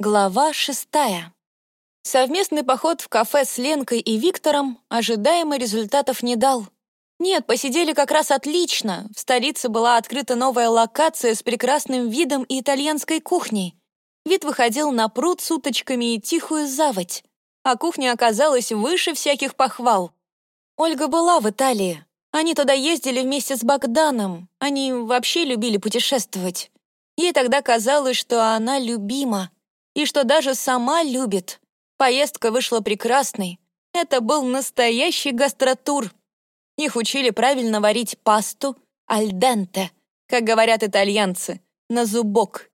Глава шестая. Совместный поход в кафе с Ленкой и Виктором ожидаемо результатов не дал. Нет, посидели как раз отлично. В столице была открыта новая локация с прекрасным видом и итальянской кухней. Вид выходил на пруд с уточками и тихую заводь. А кухня оказалась выше всяких похвал. Ольга была в Италии. Они туда ездили вместе с Богданом. Они вообще любили путешествовать. Ей тогда казалось, что она любима и что даже сама любит. Поездка вышла прекрасной. Это был настоящий гастротур. Их учили правильно варить пасту альденте, как говорят итальянцы, на зубок.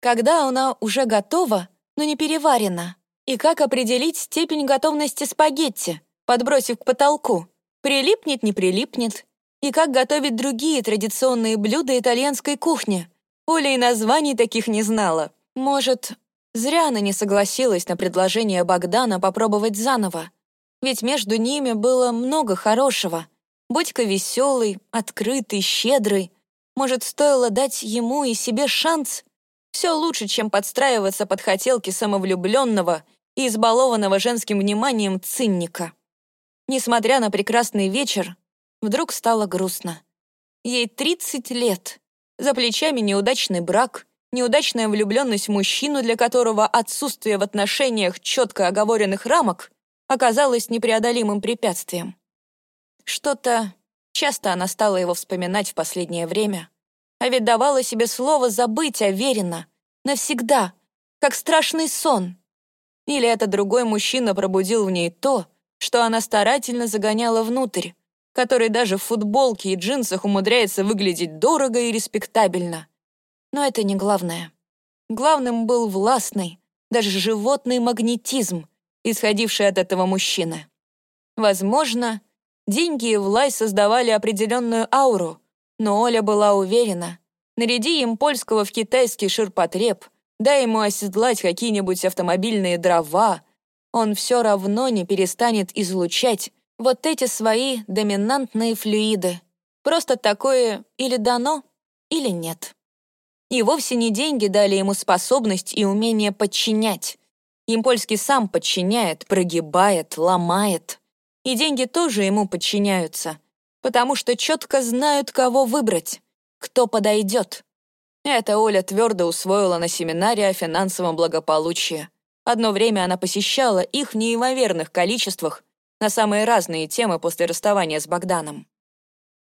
Когда она уже готова, но не переварена. И как определить степень готовности спагетти, подбросив к потолку? Прилипнет, не прилипнет. И как готовить другие традиционные блюда итальянской кухни. Оля и названий таких не знала. Может, Зря она не согласилась на предложение Богдана попробовать заново. Ведь между ними было много хорошего. Будь-ка веселый, открытый, щедрый. Может, стоило дать ему и себе шанс? Все лучше, чем подстраиваться под хотелки самовлюбленного и избалованного женским вниманием цинника. Несмотря на прекрасный вечер, вдруг стало грустно. Ей 30 лет, за плечами неудачный брак — неудачная влюбленность в мужчину, для которого отсутствие в отношениях четко оговоренных рамок оказалось непреодолимым препятствием. Что-то часто она стала его вспоминать в последнее время, а ведь давала себе слово забыть уверенно, навсегда, как страшный сон. Или это другой мужчина пробудил в ней то, что она старательно загоняла внутрь, который даже в футболке и джинсах умудряется выглядеть дорого и респектабельно. Но это не главное. Главным был властный, даже животный магнетизм, исходивший от этого мужчины. Возможно, деньги и власть создавали определенную ауру, но Оля была уверена, наряди им польского в китайский ширпотреб, дай ему оседлать какие-нибудь автомобильные дрова, он все равно не перестанет излучать вот эти свои доминантные флюиды. Просто такое или дано, или нет. И вовсе не деньги дали ему способность и умение подчинять. Импольский сам подчиняет, прогибает, ломает. И деньги тоже ему подчиняются, потому что четко знают, кого выбрать, кто подойдет. Это Оля твердо усвоила на семинаре о финансовом благополучии. Одно время она посещала их в неимоверных количествах на самые разные темы после расставания с Богданом.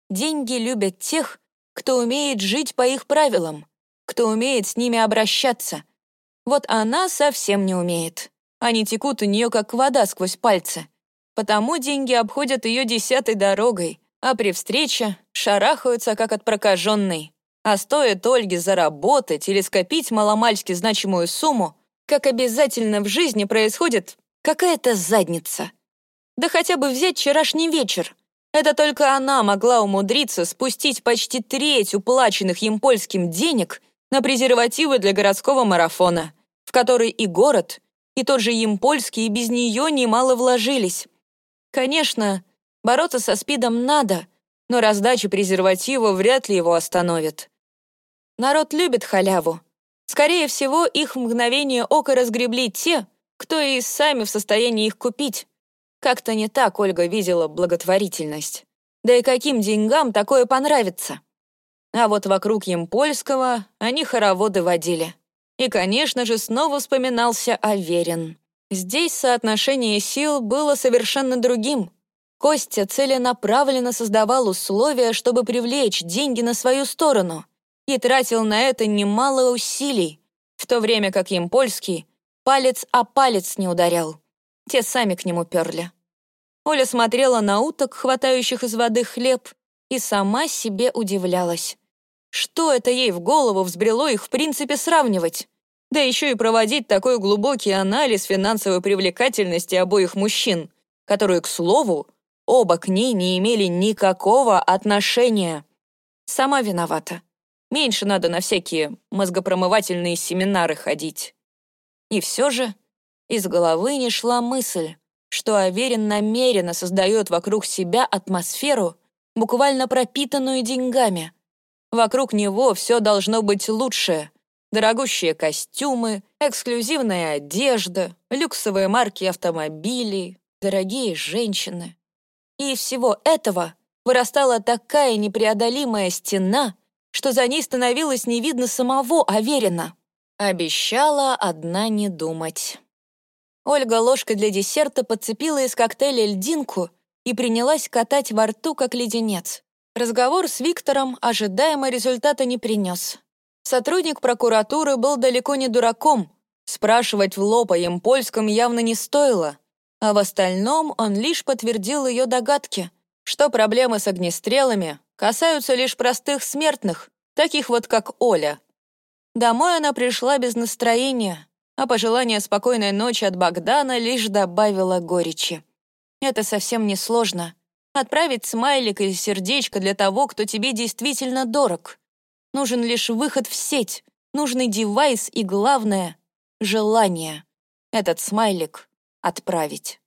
Деньги любят тех, кто умеет жить по их правилам, кто умеет с ними обращаться. Вот она совсем не умеет. Они текут у нее, как вода сквозь пальцы. Потому деньги обходят ее десятой дорогой, а при встрече шарахаются, как от прокаженной. А стоит Ольге заработать или скопить маломальски значимую сумму, как обязательно в жизни происходит какая-то задница. Да хотя бы взять вчерашний вечер. Это только она могла умудриться спустить почти треть уплаченных им польским денег на презервативы для городского марафона, в который и город, и тот же Емпольский и без нее немало вложились. Конечно, бороться со СПИДом надо, но раздача презерватива вряд ли его остановит. Народ любит халяву. Скорее всего, их в мгновение ока разгребли те, кто и сами в состоянии их купить. Как-то не так Ольга видела благотворительность. Да и каким деньгам такое понравится? А вот вокруг Емпольского они хороводы водили. И, конечно же, снова вспоминался Аверин. Здесь соотношение сил было совершенно другим. Костя целенаправленно создавал условия, чтобы привлечь деньги на свою сторону, и тратил на это немало усилий, в то время как Емпольский палец о палец не ударял. Те сами к нему перли. Оля смотрела на уток, хватающих из воды хлеб, и сама себе удивлялась. Что это ей в голову взбрело их в принципе сравнивать? Да еще и проводить такой глубокий анализ финансовой привлекательности обоих мужчин, которые, к слову, оба к ней не имели никакого отношения. Сама виновата. Меньше надо на всякие мозгопромывательные семинары ходить. И все же из головы не шла мысль, что Аверин намеренно создает вокруг себя атмосферу, буквально пропитанную деньгами — Вокруг него все должно быть лучше. Дорогущие костюмы, эксклюзивная одежда, люксовые марки автомобилей, дорогие женщины. И всего этого вырастала такая непреодолимая стена, что за ней становилось не видно самого Аверина. Обещала одна не думать. Ольга ложкой для десерта подцепила из коктейля льдинку и принялась катать во рту, как леденец. Разговор с Виктором ожидаемо результата не принес. Сотрудник прокуратуры был далеко не дураком. Спрашивать в лоб о Емпольском явно не стоило. А в остальном он лишь подтвердил ее догадки, что проблемы с огнестрелами касаются лишь простых смертных, таких вот как Оля. Домой она пришла без настроения, а пожелание спокойной ночи от Богдана лишь добавило горечи. Это совсем не сложно. Отправить смайлик или сердечко для того, кто тебе действительно дорог. Нужен лишь выход в сеть, нужный девайс и, главное, желание. Этот смайлик отправить.